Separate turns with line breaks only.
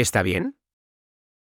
¿Está bien?